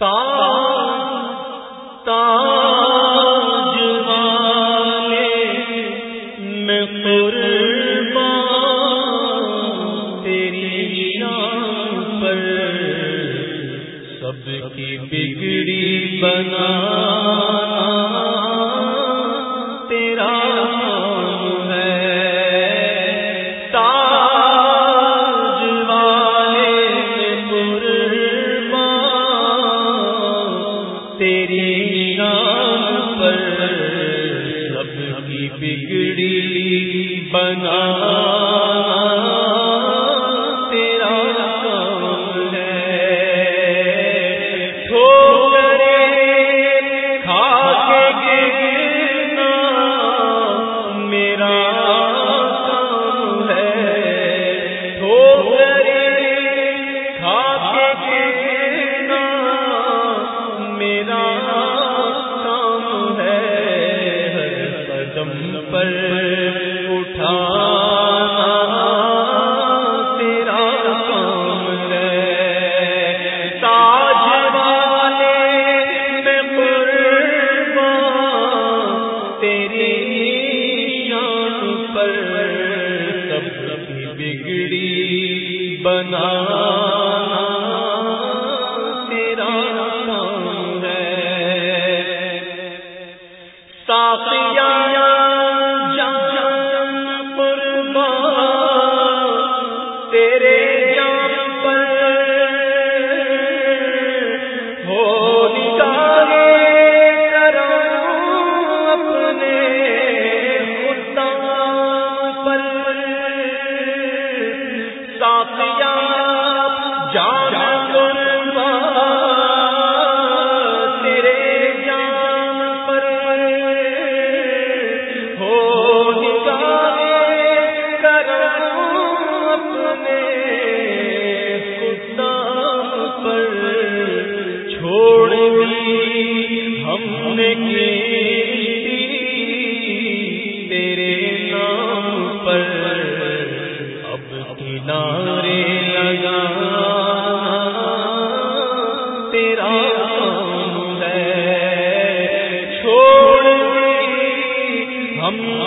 تاج تاج والے پر سب کی بگڑی بنا تیری نام پر سب کی بگڑی بنا بگڑی بنا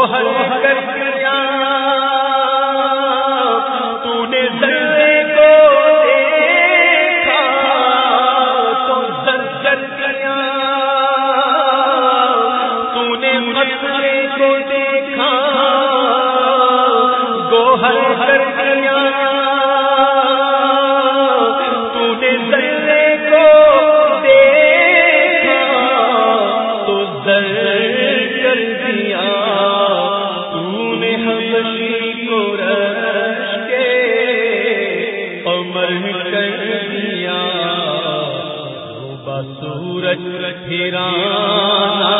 گوہر کر امر کر دیا صورت پھرانا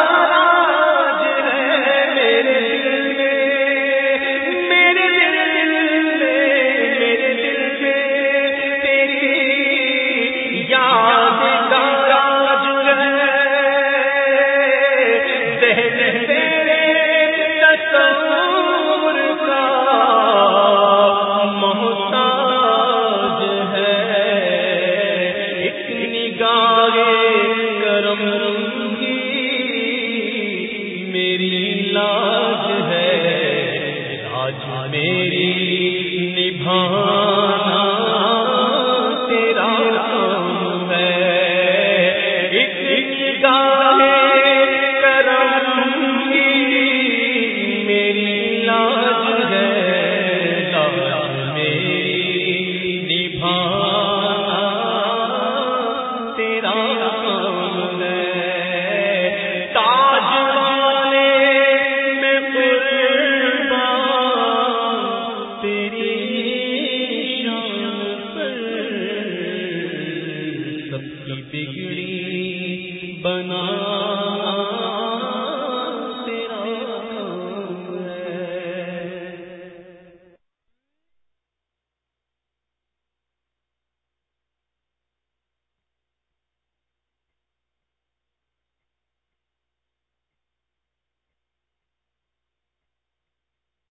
نگارے کرم کی میری لاج ہے آج میری نبھا نام